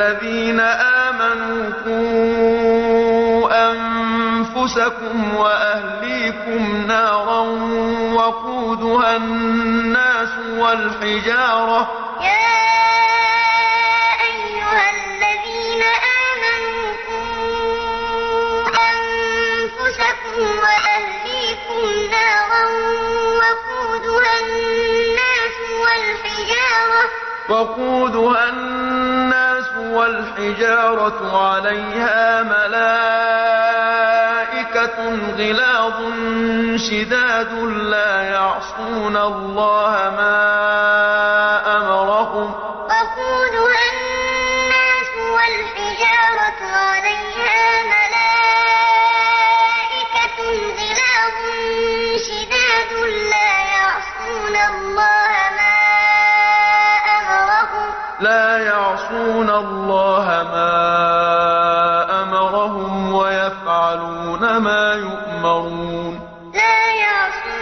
الذين آمنوا قوا أنفسكم وأهليكم نارا وقودها الناس والحجارة يا أيها الذين آمنوا قوا أنفسكم وأهليكم نارا وقودها الناس والحجارة وقودها الناس والحجارة عليها ملائكة غلاظ شداد لا يعصون الله ما أمرهم. وقودها الناس والحجارة عليها ملائكة غلاظ شداد لا يعصون الله لا يعصون الله ما أمرهم ويفعلون ما يؤمرون. لا يعصون